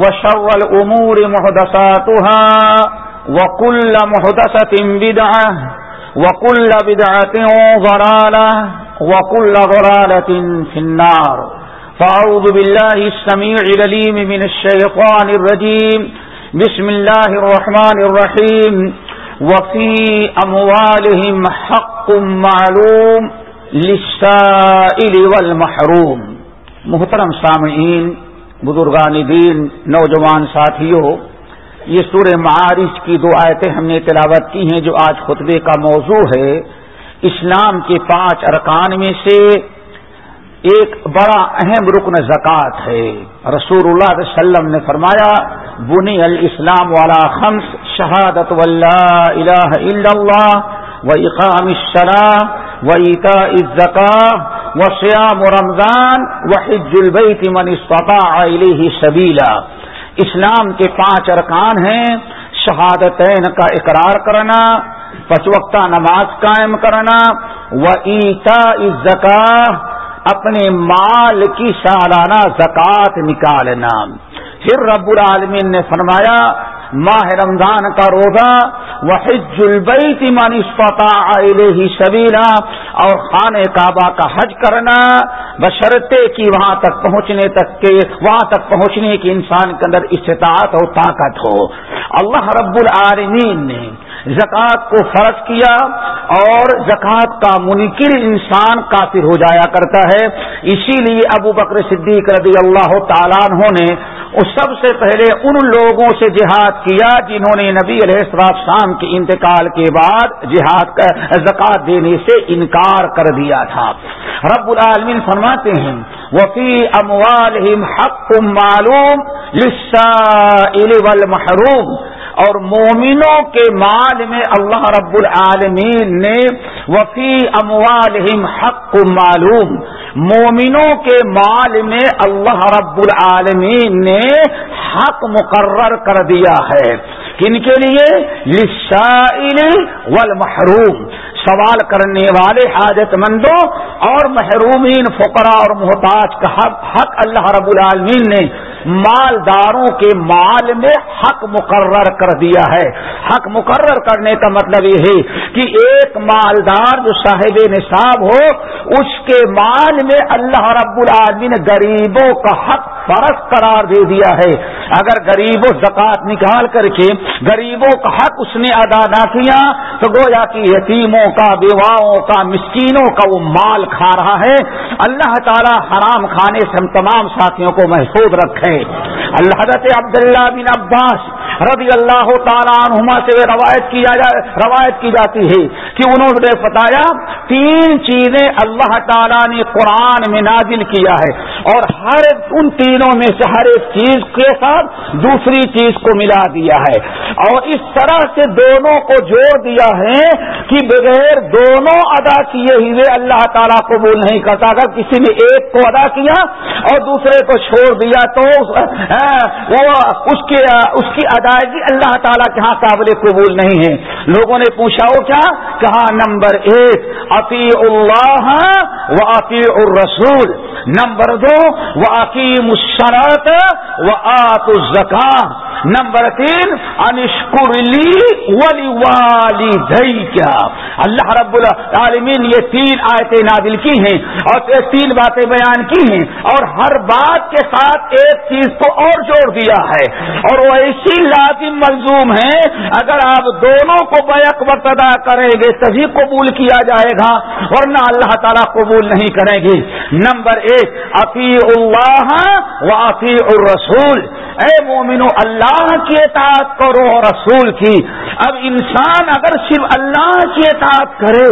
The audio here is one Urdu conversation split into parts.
وشر الأمور محدثاتها وكل محدثة بدعة وكل بدعة ضرالة وكل ضرالة في النار. فأعوذ بالله السميع لليم من الشيطان الرجيم. بسم الله الرحمن الرحيم. وفي أموالهم حق معلوم للسائل والمحروم. محترم سامعین بزرگان دین، نوجوان ساتھیوں، یہ سورہ معارج کی دو آیتیں ہم نے تلاوت کی ہیں جو آج خطبے کا موضوع ہے۔ اسلام کے پانچ ارکان میں سے ایک بڑا اہم رکن زکوٰۃ ہے۔ رسول اللہ علیہ وسلم نے فرمایا، بنی الاسلام والا خمس، شہادت الہ الا اللہ و اقام الصلاح و عیتا و سیام رمضان و حج البیت من استطاع الیہ سبیلا۔ اسلام کے پانچ ارکان ہیں، شہادتین کا اقرار کرنا پچوکتا نماز قائم کرنا، و ایتا عزکا اپنے مال کی سالانہ زکوٰۃ نکالنا۔ پھر رب العالمین نے فرمایا ماہ رمضان کا روزہ وہ البیت من استطاع الیہ سبیلا اور خانہ کعبہ کا حج کرنا، بشرطے کی وہاں تک پہنچنے تک کے، وہاں تک پہنچنے کی انسان کے اندر استطاعت اور طاقت ہو۔ اللہ رب العالمین نے زکوٰۃ کو فرض کیا اور زکوٰۃ کا منکر انسان کافر ہو جایا کرتا ہے۔ اسی لیے ابو بکر صدیق رضی اللہ تعالیٰ نے سب سے پہلے ان لوگوں سے جہاد کیا جنہوں نے نبی علیہ السلام شام کے انتقال کے بعد جہاد زکات دینے سے انکار کر دیا تھا۔ رب العالمین فرماتے ہیں وفی اموال حق معلوم والمحروم۔ اور مومنوں کے مال میں اللہ رب العالمین نے وفی اموالہم حق معلوم۔ مومنوں کے مال میں اللہ رب العالمین نے حق مقرر کر دیا ہے۔ کن کے لیے؟ لسائل والمحروم۔ سوال کرنے والے حاجت مندوں اور محرومین، فقراء اور محتاج کا حق حق اللہ رب العالمین نے مالداروں کے مال میں حق مقرر کر دیا ہے۔ حق مقرر کرنے کا مطلب یہ ہے کہ ایک مالدار جو صاحب نصاب ہو، اس کے مال میں اللہ رب العالمین غریبوں کا حق فرض قرار دے دیا ہے۔ اگر غریبوں زکات نکال کر کے غریبوں کا حق اس نے ادا نہ کیا، تو گویا کی یتیموں کا، بیواؤں کا، مسکینوں کا وہ مال کھا رہا ہے۔ اللہ تعالی حرام کھانے سے ہم تمام ساتھیوں کو محفوظ رکھے۔ اللہ حضرت عبداللہ بن عباس رضی اللہ تعالیٰ عنہما سے روایت کی جا روایت کی جاتی ہے۔ کہ انہوں نے بتایا؟ تین چیزیں اللہ تعالیٰ نے قرآن میں نازل کیا ہے اور ہر ان تینوں میں سے ہر ایک چیز کے ساتھ دوسری چیز کو ملا دیا ہے۔ اور اس طرح سے دونوں کو جوڑ دیا ہے کہ بغیر دونوں ادا کیے ہوئے اللہ تعالیٰ قبول نہیں کرتا۔ اگر کسی نے ایک کو ادا کیا اور دوسرے کو چھوڑ دیا تو وہ اس کی اس کی ادائیگی اللہ تعالیٰ کے ہاں قابل قبول نہیں ہے۔ لوگوں نے پوچھا، وہ کیا؟ کہ کہا نمبر ایک عطی اللہ و عطی الرسول نمبر دو وہ عقیم الشرط و آت الزکام نمبر تین انشکر لی ولی والی دئی کیا اللہ رب العالمین یہ تین آیتیں نادل کی ہیں اور تین باتیں بیان کی ہیں اور ہر بات کے ساتھ ایک چیز کو اور جوڑ دیا ہے۔ اور وہ ایسی لازم ملزوم ہے اگر آپ دونوں کو بیک وقت ادا کریں گے تبھی قبول کیا جائے گا، ورنہ اللہ تعالیٰ قبول نہیں کریں گے۔ نمبر ایک عفی اللہ و عفی الرسول۔ اے مومنو، اللہ اللہ کی اطاعت کرو اور رسول کی۔ اب انسان اگر صرف اللہ کی اطاعت کرے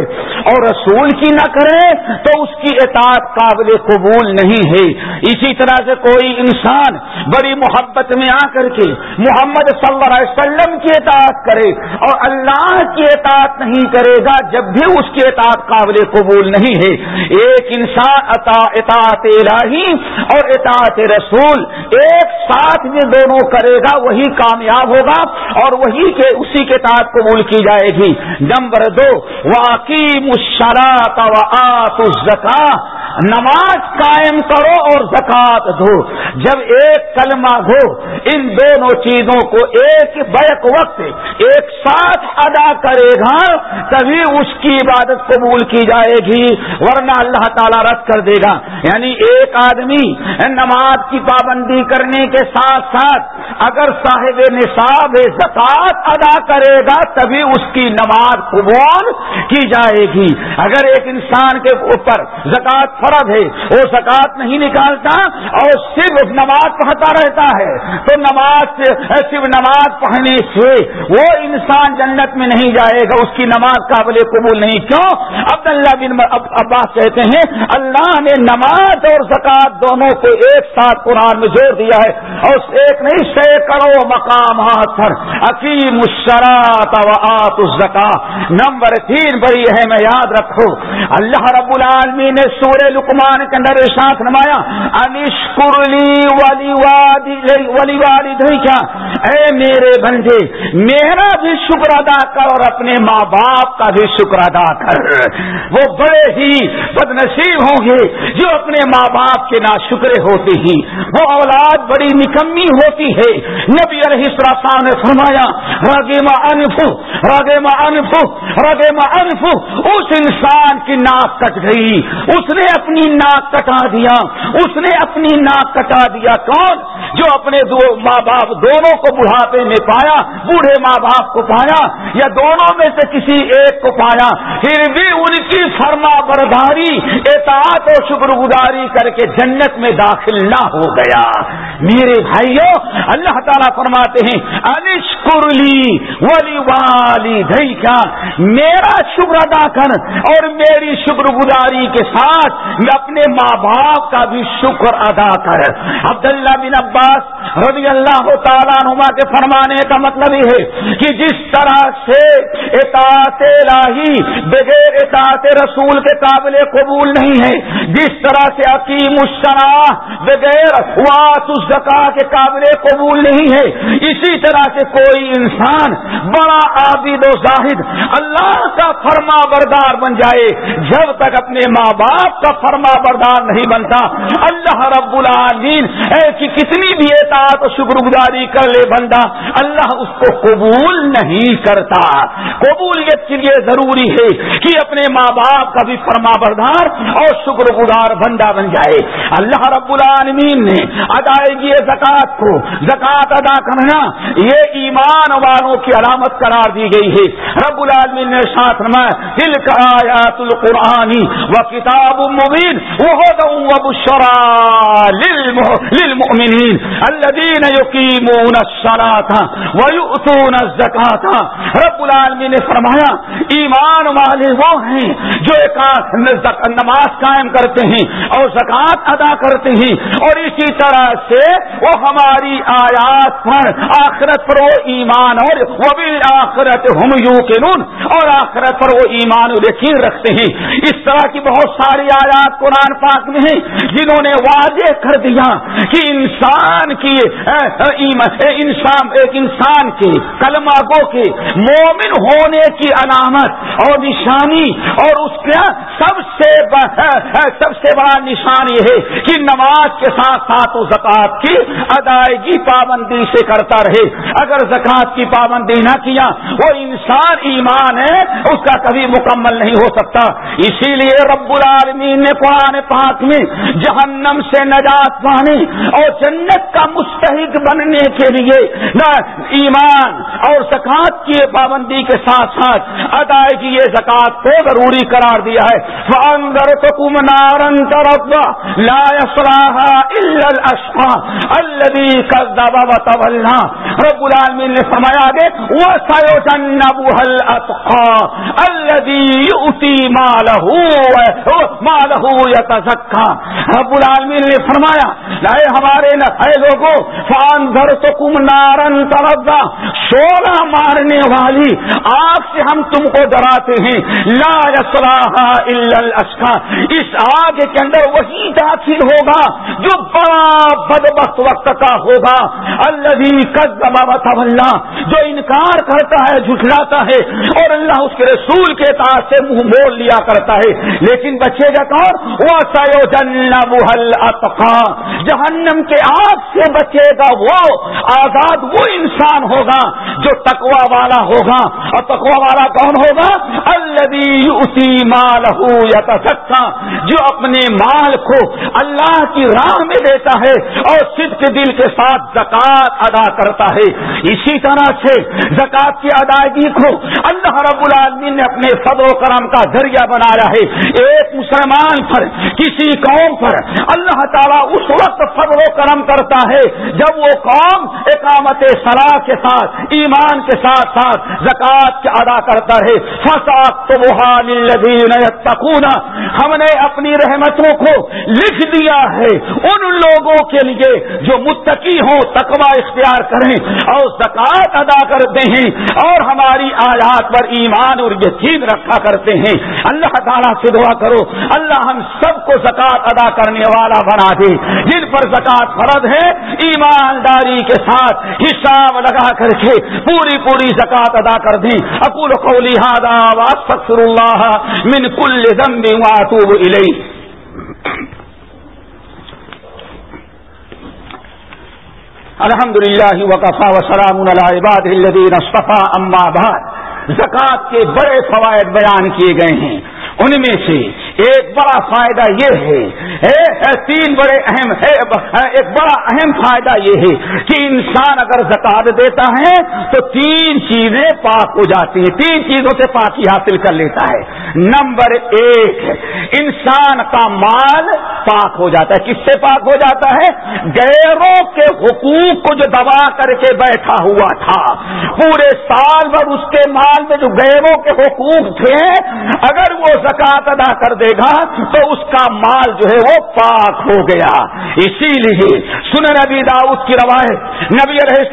اور رسول کی نہ کرے تو اس کی اطاعت قابل قبول نہیں ہے۔ اسی طرح سے کوئی انسان بڑی محبت میں آ کر کے محمد صلی اللہ علیہ وسلم کی اطاعت کرے اور اللہ کی اطاعت نہیں کرے گا، جب بھی اس کی اطاعت قابل قبول نہیں ہے۔ ایک انسان اطاعت الہی اور اطاعت رسول ایک ساتھ میں دونوں کرے گا وہی کامیاب ہوگا اور وہی کے اسی کے تحت قبول کی جائے گی۔ نمبر دو واقعی مشرات و آت زکا نماز قائم کرو اور زکات دو۔ جب ایک کلمہ ہو، ان دونوں چیزوں کو ایک بیک وقت، ایک ساتھ ادا کرے گا، تبھی اس کی عبادت قبول کی جائے گی۔ ورنہ اللہ تعالیٰ رد کر دے گا۔ یعنی ایک آدمی نماز کی پابندی کرنے کے ساتھ ساتھ اگر صاحب نصاب زکات ادا کرے گا تبھی اس کی نماز قبول کی جائے گی۔ اگر ایک انسان کے اوپر زکات فرد ہے، وہ زکات نہیں نکالتا اور صرف نماز پڑھتا رہتا ہے، تو نماز صرف نماز پڑھنے سے وہ انسان جنت میں نہیں جائے گا، اس کی نماز قابل قبول نہیں۔ کیوں؟ عبداللہ بن عباس کہتے ہیں، اللہ نے نماز اور زکات دونوں کو ایک ساتھ قرآن میں جوڑ دیا ہے، اور ایک نہیں، سینکڑوں مقامات پر عقیم الشرات و ہاں آت الزکا نمبر تین بڑی ہے میں یاد رکھو۔ اللہ رب العالمین نے سورہ لکمان کے اندر ساتھ نمایا انشکرلی ولی ولی کیا اے میرے بندے، میرا بھی شکر ادا کر اور اپنے ماں باپ کا بھی شکر ادا کر۔ وہ بڑے ہی بد نصیب ہوں گے جو اپنے ماں باپ کے نا شکرے ہوتے ہی وہ اولاد بڑی نکمی ہوتی ہے۔ نبی علیہ السلام نے فرمایا رگیما انفو رگیما انفو رگیما انفو. اس انسان کی ناک کٹ گئی، اس نے اپنی ناک کٹا دیا، اس نے اپنی ناک کٹا دیا۔ کون؟ جو اپنے دو ماں باپ دونوں کو بڑھاپے میں پایا، بوڑھے ماں باپ کو پایا، یا دونوں میں سے کسی ایک کو پایا۔ پھر بھی ان کی فرما برداری، اطاعت اور شکر گزاری کر کے جنت میں داخل نہ ہو گیا۔ میرے بھائیوں اللہ تعالیٰ فرماتے ہیں انشکرلی ولی والی دئی کیا میرا شکر ادا کر اور میری شکر گزاری کے ساتھ میں اپنے ماں باپ کا بھی شکر ادا کر۔ عبداللہ بن عباس رضی اللہ تعالیٰ نما کے فرمانے کا مطلب یہ ہے کہ جس طرح سے اطاعت الہی بغیر اطاعت رسول کے قابل قبول نہیں ہے، جس طرح سے عقیم الشراح بغیر واسو زکا کے قابل قبول نہیں ہے، اسی طرح سے کوئی انسان بڑا عابد و زاہد اللہ کا فرما بردار بن جائے، جب تک اپنے ماں باپ کا فرما بردار نہیں بنتا، اللہ رب العالمین ایسی کتنی بھی اطاعت و شکر گزاری کر لے بندہ، اللہ اس کو قبول نہیں کرتا۔ قبولیت کے لیے ضروری ہے کہ اپنے ماں باپ کا بھی فرما بردار اور شکر گزار بندہ بن جائے۔ اللہ رب العالمین نے ادائیگی زکات کو زکات ادا کرنا، یہ ایمان ایمان والوں کی علامت قرار دی گئی ہے۔ رب العالمین نے ساتھ میں دل کا آیات القرآنی و کتاب مبین وہ بشرا للمؤمنین الذين يقيمون الصلاة ويؤتون الزكاة رب العالمین نے فرمایا، ایمان والے وہ ہیں جو ایک نماز قائم کرتے ہیں اور زکات ادا کرتے ہیں۔ اور اسی طرح سے وہ ہماری آیات پر، آخرت پر وہ ایمان اور وہ بھی آخرت ہم یو اور آخرت پر وہ ایمان و یقین رکھتے ہیں۔ اس طرح کی بہت ساری آیات قرآن پاک میں ہیں جنہوں نے واضح کر دیا کہ انسان کی انسان، ایک انسان کے کلمہ گو کے مومن ہونے کی علامت اور نشانی اور اس کا سب سے سب سے بڑا نشان یہ ہے کہ نماز کے ساتھ ساتھ اس زکات کی ادائیگی پابندی سے کرتا رہے۔ اگر زکات کی پابندی نہ کیا۔ وہ انسان ایمان ہے، اس کا کبھی مکمل نہیں ہو سکتا۔ اسی لیے رب العالمین نے قرآن پاک میں جہنم سے نجات پانے اور جنت کا مستحق بننے کے لیے نہ ایمان اور زکات کی پابندی کے ساتھ ساتھ ادائیگی یہ زکات کو ضروری قرار دیا ہے۔ فاندر تو کم نارن لا الذي كذب وتولى۔ رب العالمین نے فرمایا آگے وہ سيجنبها الاتقى الذي يؤتي ماله ماله يتزكى رب العالمین نے فرمایا لائے ہمارے اے لوگوں فان دھر تو کم نارن تربا شولا مارنے والی آگ سے ہم تم کو ڈراتے ہیں، لا يصلاها الا الاشقى اس آگ کے اندر وہی داخل ہوگا جو بڑا بدبخت وقت کا ہوگا۔ اللہ جو انکار کرتا ہے، جھٹلاتا ہے اور اللہ اس کے رسول کے تاث سے منہ مول لیا کرتا ہے۔ لیکن بچے گا کون وہ سیو محل جہنم کے آگ سے بچے گا وہ، آزاد وہ انسان ہوگا جو تکوا والا ہوگا۔ اور تکوا والا کون ہوگا؟ اللہ اسی مال ہو یا جو اپنے مال کو اللہ کی راہ میں دیتا ہے اور صدق دل کے ساتھ زکات ادا کرتا ہے۔ اس اسی طرح سے زکات کی ادائیگی کو اللہ رب العالمین نے اپنے فد و کرم کا ذریعہ بنایا ہے۔ ایک مسلمان پر، کسی قوم پر اللہ تعالیٰ اس وقت فضل و کرم کرتا ہے جب وہ قوم اقامت صلاح کے ساتھ، ایمان کے ساتھ ساتھ زکات کے ادا کرتا ہے۔ فساد تو ہم نے اپنی رحمتوں کو لکھ دیا ہے۔ ان لوگوں کے لیے جو متقی ہوں تقوا اختیار کریں۔ اور زکات ادا کرتے ہیں اور ہماری آیات پر ایمان اور یقین رکھا کرتے ہیں۔ اللہ تعالیٰ سے دعا کرو۔ اللہ ہم سب کو زکات ادا کرنے والا بنا دے۔ جن پر زکات فرد ہے، ایمانداری کے ساتھ حساب لگا کر کے پوری پوری زکات ادا کر دیں۔ اکول قولی ہادا اللہ من کل ذنب واتوب الیہ الحمد للہ وقفا وسلام العباد الدین اصطفیٰ اما بعد زکوٰۃ کے بڑے فوائد بیان کیے گئے ہیں۔ ان میں سے ایک بڑا فائدہ یہ ہے تین بڑے اہم ہے ایک بڑا اہم فائدہ یہ ہے کہ انسان اگر زکات دیتا ہے تو تین چیزیں پاک ہو جاتی ہیں، تین چیزوں سے پاکی حاصل کر لیتا ہے۔ نمبر ایک، انسان کا مال پاک ہو جاتا ہے۔ کس سے پاک ہو جاتا ہے؟ گیروں کے حقوق کو جو دبا کر کے بیٹھا ہوا تھا۔ پورے سال بھر اس کے مال میں جو گیروں کے حقوق تھے، اگر وہ زکات ادا کر دے گا تو اس کا مال جو ہے وہ پاک ہو گیا۔ اسی لیے سن نبی داؤد کی روایت نبی رہے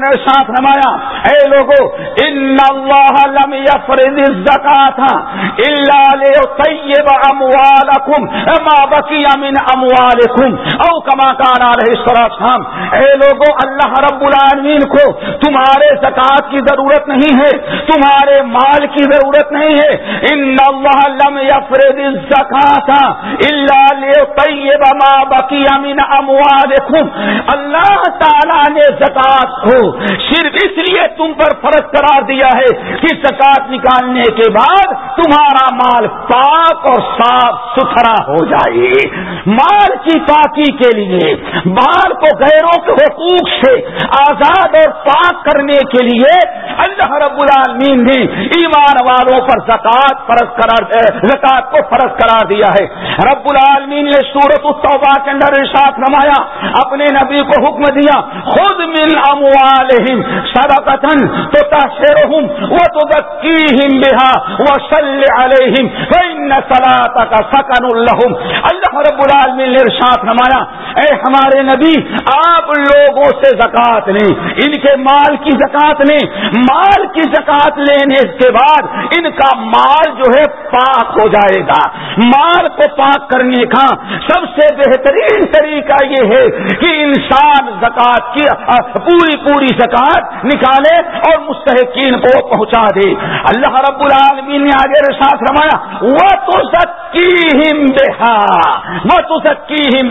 نے ساتھ نمایا۔ اے لوگو، ان اللہ لم یفرد الزکات الا طیب اموالکم ما بقی من اموالکم، او کما کان علیہ السلام اے لوگو، اللہ رب العالمین کو تمہارے زکات کی ضرورت نہیں ہے، تمہارے مال کی ضرورت نہیں ہے۔ ان اللہ لم یفرد الزکات الا لیطیب ما بقی من اموالکم۔ اللہ تعالی نے زکات کو صرف اس لیے تم پر فرض قرار دیا ہے کہ زکات نکالنے کے بعد تمہارا مال پاک اور صاف ستھرا ہو جائے۔ مال کی پاکی کے لیے، مال کو غیروں کے حقوق سے آزاد اور پاک کرنے کے لیے اللہ رب العالمین نے ایمان والوں پر زکات فرض قرار زکات کو فرض قرار دیا ہے۔ رب العالمین نے سورت التوبہ کے اندر ارشاد نمایا اپنے نبی کو حکم دیا خود مل اموالہم صدقتن تو تحشرہم و تذکیہم بہا و صلی علیہم فإن صلاتک سکن لہم اللہ رب العالمین نے ارشاد نمایا اے ہمارے نبی، آپ لوگوں سے زکات لیں، ان کے مال کی زکات لیں، مال کی زکات لینے کے بعد ان کا مال جو ہے پاک ہو جائے گا۔ مال کو پاک کرنے کا سب سے بہترین طریقہ یہ ہے کہ زکات کی پوری پوری زکات نکالے اور مستحقین کو پہنچا دے۔ اللہ رب العالمین نے آگے ساتھ رمایا وہ تو سکی ہم وہ تو سکی ہم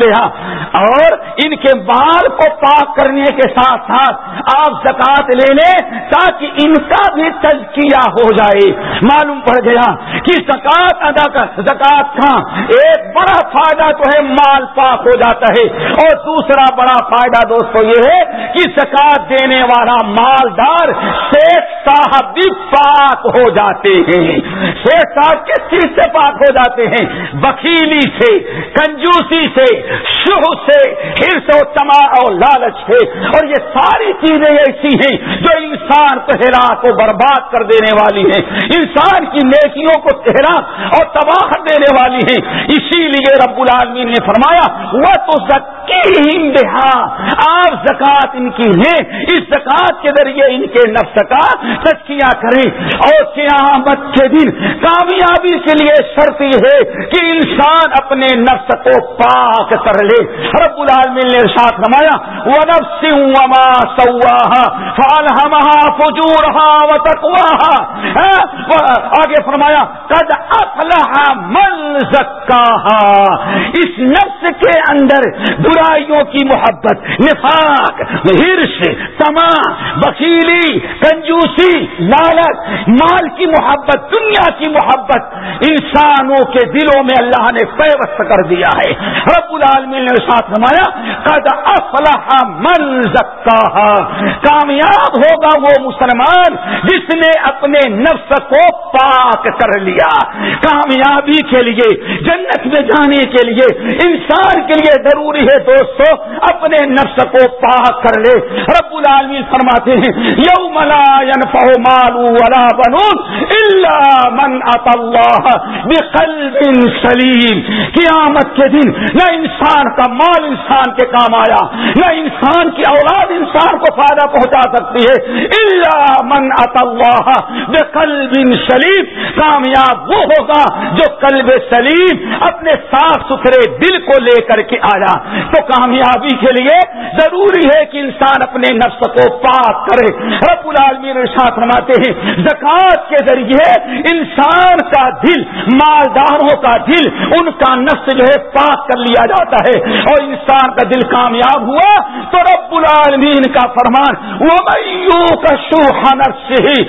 اور ان کے بال کو پاک کرنے کے ساتھ ساتھ آپ زکات لے لیں تاکہ ان کا بھی تجکیہ ہو جائے۔ معلوم پڑ گیا کہ زکات ادا کر، زکات کا ایک بڑا فائدہ تو ہے، مال پاک ہو جاتا ہے۔ اور دوسرا بڑا فائدہ دوستو یہ ہے کہ زکات دینے والا مالدار شیخ صاحب بھی پاک ہو جاتے ہیں۔ شیخ صاحب کس چیز سے پاک ہو جاتے ہیں؟ وکیلی سے، کنجوسی سے شہ سے، ہرس و تما اور لالچ ہے اور یہ ساری چیزیں ایسی ہیں جو انسان کو ہرا کو برباد کر دینے والی ہیں۔ انسان کی نیکیوں کو تہرا اور تباہ دینے والی ہیں۔ اسی لیے رب العالمین نے فرمایا وہ تو دہا آپ زکات ان کی ہیں۔ اس زکات کے ذریعے ان کے نفس کا سچیا کریں۔ اور قیامت کے دن کامیابی کے لیے شرط یہ ہے کہ انسان اپنے نفس کو پاک کر لے۔ رب العالمین نے ساتھ نمایا وہ نفس وما سواہا فالہمہا فجورہا و ہاں؟ آگے فرمایا، قد افلح من زکاہا اس نفس کے اندر برائیوں کی محبت نفاق ہرش، تما، بکیلی، کنجوسی، لالچ، مال کی محبت، دنیا کی محبت، انسانوں کے دلوں میں اللہ نے پیوست کر دیا ہے۔ رب العالمین نے ساتھ نمایا قد افلح من زکاہا۔ کامیاب ہوگا وہ مسلمان جس نے اپنے نفس کو پاک کر لیا۔ کامیابی کے لیے، جنت میں جانے کے لیے، انسان کے لیے ضروری ہے دوستو، اپنے نفس کو پاک کر لے۔ رب العالمین فرماتے ہیں، یوم لا ينفع مال ولا بنون الا من اتى الله بقلب سلیم۔ قیامت کے دن نہ انسان کا مال انسان کے کام آیا، نہ انسان کی اولاد انسان کو فائدہ پہنچا سکتی ہے۔ الا من اتى الله بقلب سلیم۔ کامیاب وہ ہوگا جو قلب سلیم اپنے صاف ستھرے دل کو لے کر کے آیا۔ تو کامیابی کے لیے ضروری ہے کہ انسان اپنے نفس کو پاک کرے۔ رب العالمین ساتھ رماتے ہیں زکات کے ذریعے انسان کا دل، مالداروں کا دل، ان کا نفس جو ہے پاک کر لیا جاتا ہے۔ اور انسان کا دل کامیاب ہوا تو رب العالمین کا فرمان وہ کا شوہانر سے ہی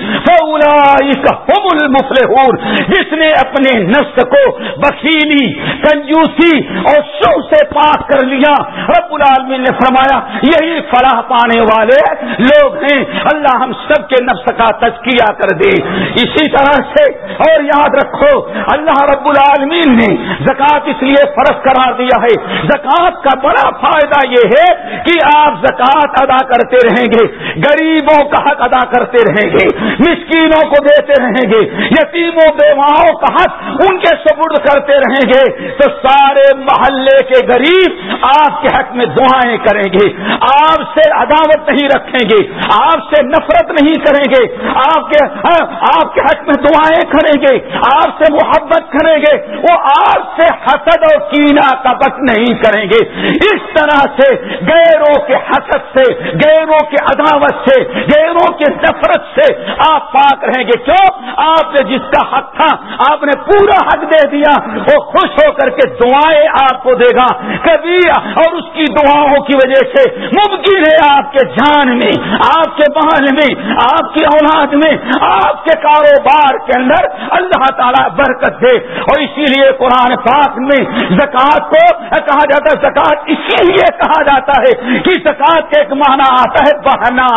جس نے اپنے نفس کو بخیلی، کنجوسی اور شو سے پاک کر لیا، رب العالمین نے فرمایا یہی فلاح پانے والے لوگ ہیں۔ اللہ ہم سب کے نفس کا تجکیہ کر دے۔ اسی طرح سے اور یاد رکھو، اللہ رب العالمین نے زکوٰۃ اس لیے فرض قرار دیا ہے۔ زکوٰۃ کا بڑا فائدہ یہ ہے کہ آپ زکوٰۃ ادا کرتے رہیں گے۔ غریبوں کا حق ادا کرتے رہیں گے۔ مسکینوں کو دیتے رہیں گے۔ یتیموں بیواؤں کا حق ان کے سبرد کرتے رہیں گے۔ تو سارے محلے کے غریب آپ کے حق میں دعائیں کریں گے۔ آپ سے عداوت نہیں رکھیں گے۔ آپ سے نفرت نہیں کریں گے۔ آپ کے ہاں، آپ کے حق میں دعائیں کریں گے۔ آپ سے محبت کریں گے۔ وہ آپ سے حسد اور کینا کپٹ نہیں کریں گے۔ اس طرح سے غیروں کے حسد سے، غیروں کے عداوت سے، غیروں کے نفرت سے آپ پاک رہیں گے۔ کیوں آپ نے جس کا حق تھا، آپ نے پورا حق دے دیا، وہ خوش ہو کر کے دعائیں آپ کو دے گا۔ کبھی اور اس کی دعاؤں کی وجہ سے ممکن ہے آپ کے جان میں، آپ کے بال میں، آپ کی اولاد میں، آپ کے کاروبار کے اندر اللہ تعالیٰ برکت دے۔ اور اسی لیے قرآن پاک میں زکوٰۃ کو کہا جاتا ہے، زکوٰۃ اسی لیے کہا جاتا ہے کہ زکوٰۃ کا ایک معنی آتا ہے بہنا۔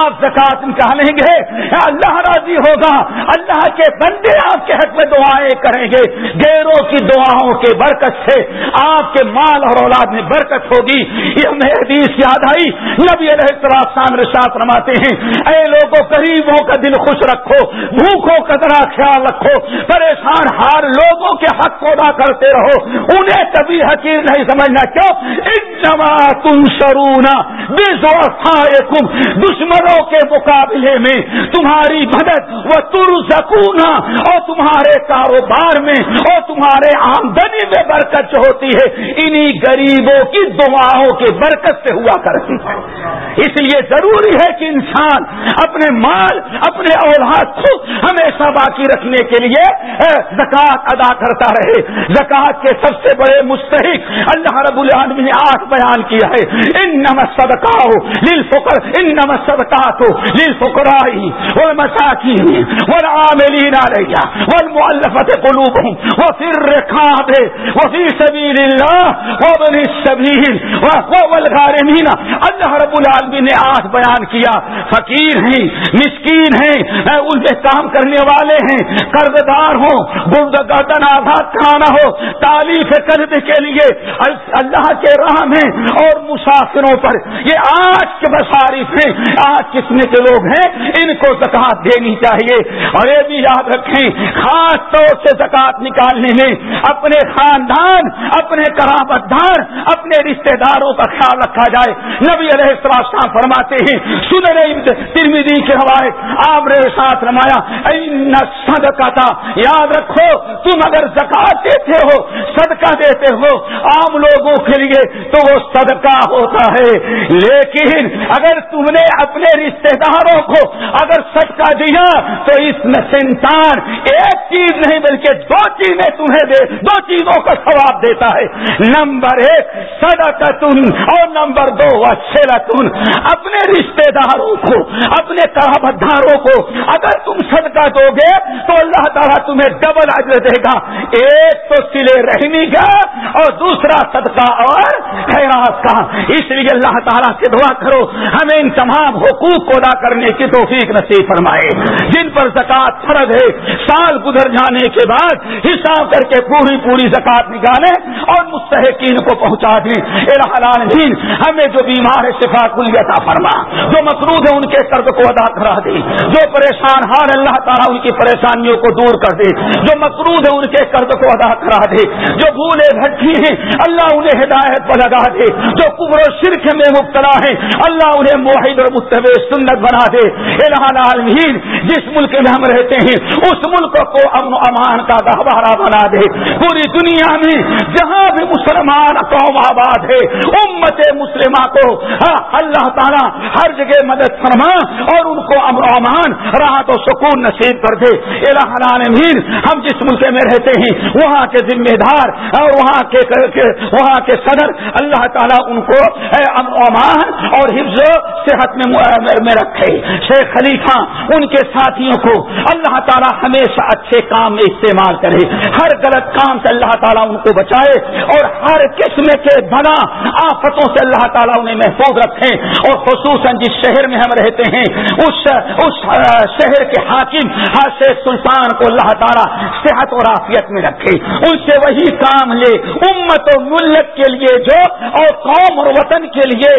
آپ زکوٰۃ نکالیں گے، اللہ راضی ہوگا، اللہ کے بندے آپ کے حق میں دعائیں کریں گے۔ گیروں کی دعاؤں کے برکت سے آپ کے مال اور اولاد میں برکت ہوگی۔ یہ میں حدیث یاد آئی؟ نبی علیہ السلام رشاط رماتے ہیں، اے لوگوں غریبوں کا دل خوش رکھو بھوکوں کا ذرا خیال رکھو، پریشان ہار لوگوں کے حق کو ادا کرتے رہو، انہیں کبھی حقیر نہیں سمجھنا، کیوں؟ انما تم شرونا دشمنوں کے مقابلے میں تمہاری مدد وہ تر سکونا اور تمہارے کاروبار میں، اور تمہارے آمدنی میں برکت ہوتی ہے، انہی غریبوں کی دعاؤں کے برکت سے ہوا کرتی ہے۔ اس لیے ضروری ہے کہ انسان اپنے مال، اپنے اولاد کو ہمیشہ باقی رکھنے کے لیے زکوٰۃ ادا کرتا رہے۔ زکوٰۃ کے سب سے بڑے مستحق اللہ رب العالمین نے آٹھ بیان کیا ہے۔ ان نمس صدقہ ہو لل فکر ان نمس صدقہ ہو لل فکرائی وہ مساکی والعاملین علیہ والمؤلفت قلوبهم وفي الرقاب وفي سبيل الله وابن السبيل والغارمین اللہ وہ بنی سبیل وہ رب العالمین نے آٹھ بیان کیا، فقیر ہیں، مسکین ہیں ان پہ کام کرنے والے ہیں قرض دار ہوں گردن آزاد کرانا ہو تعلیف قرض کے لیے اللہ کے راہ میں اور مسافروں پر۔ یہ آج کے بصارف ہیں، آج قسم کے لوگ ہیں؟ ان کو زکات دینی چاہیے۔ اور یہ بھی یاد رکھیں، خاص طور سے زکات نکالنے میں اپنے خاندان، اپنے کرامت دار، اپنے رشتے داروں کا خیال رکھا جائے۔ نبی علیہ السلام فرماتے ہیں، سن رہے ترمیدی کے حوالے، آپ نے ساتھ رمایا صدقہ تھا یاد رکھو، تم اگر زکات دیتے ہو، صدقہ دیتے ہو، عام لوگوں کے لیے تو وہ صدقہ ہوتا ہے۔ لیکن اگر تم نے اپنے رشتے داروں کو اگر صدقہ دیا، تو اس میں سنتان ایک چیز نہیں، بلکہ دو چیزیں تمہیں دے، دو چیزوں کا ثواب دیتا ہے۔ نمبر ایک صدقہ تن اور نمبر دو اچھے اپنے رشتے داروں کو، اپنے داروں کو۔ اگر تم صدقہ دو گے تو اللہ تعالیٰ تمہیں ڈبل اجر دے گا۔ ایک تو سلے رہنی کا اور دوسرا صدقہ اور خیرات کا۔ اس لیے اللہ تعالیٰ سے دعا کرو، ہمیں ان تمام حقوق کو ادا کرنے کی توفیق نصیب فرمائے۔ جن پر زکات فرض ہے، سال گزر جانے کے بعد حساب کر کے پوری پوری زکات نکالیں اور مستحقین کو پہنچا دیں۔ العالمین ہمیں جو بیمار ہے شفا کل عطا فرما۔ جو مقروض ہے ان کے قرض کو ادا کرا دے۔ جو پریشان حال اللہ تعالیٰ ان کی پریشانیوں کو دور کر دے۔ جو مقروض ہے ان کے قرض کو ادا کرا دے۔ جو بھولے بھٹی ہیں، اللہ انہیں ہدایت پر لگا دے۔ جو کمر و شرک میں مبتلا ہے اللہ انہیں معاہد اور متب سنت بنا دے۔ العالمین، جس ملک میں ہم رہتے ہیں، اس ملک کو امن و امان کا گہوارہ بنا دے۔ پوری دنیا میں جہاں بھی مسلمان قوم آباد ہے، امت مسلمہ کو ہاں، اللہ تعالیٰ ہر جگہ مدد فرما اور ان کو امن و امان، راحت و سکون نصیب کر دے۔ العالمین، ہم جس ملک میں رہتے ہیں، وہاں کے ذمہ دار اور وہاں کے وہاں کے صدر، اللہ تعالیٰ ان کو امن و امان اور حفظ و صحت میں رکھے۔ شیخ خلیفہ، ان کے ساتھیوں کو اللہ تعالیٰ ہمیشہ اچھے کام میں استعمال کرے۔ ہر غلط کام سے اللہ تعالیٰ ان کو بچائے اور ہر قسم کے بنا آفتوں سے اللہ تعالیٰ انہیں محفوظ رکھے اور خصوصاً جس شہر میں ہم رہتے ہیں، اس اس شہر کے حاکم ہر سلطان کو اللہ تعالیٰ صحت اور عافیت میں رکھے۔ ان سے وہی کام لے، امت و ملت کے لیے جو، اور قوم اور وطن کے لیے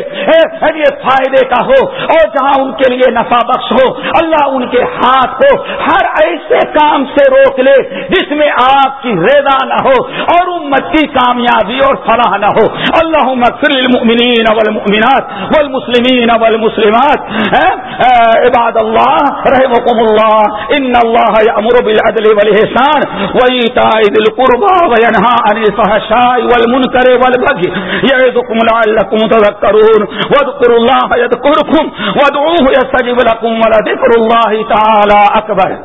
فائدے کا ہو، اور جہاں ان کے لیے نفع بخش ہو، اللہ ان کے ہاتھ کو ہر ایسے کام سے روک لے جس میں آپ کی ریدا نہ ہو اور امت کی کامیابی اور فلاح نہ ہو۔ اللہ المؤمنین والمؤمنات والمسلمین والمسلمات. عباد اللہ رحمكم اللہ ان اللہ یامر بالعدل والحسان وایتاء ذی القربى وینھا عن الفحشاء والمنکر والبغي. یعظکم لعلکم تذکرون واذکروا اللہ یذکرکم وادعوه یستجب لكم ولذکر اللہ تعالی اکبر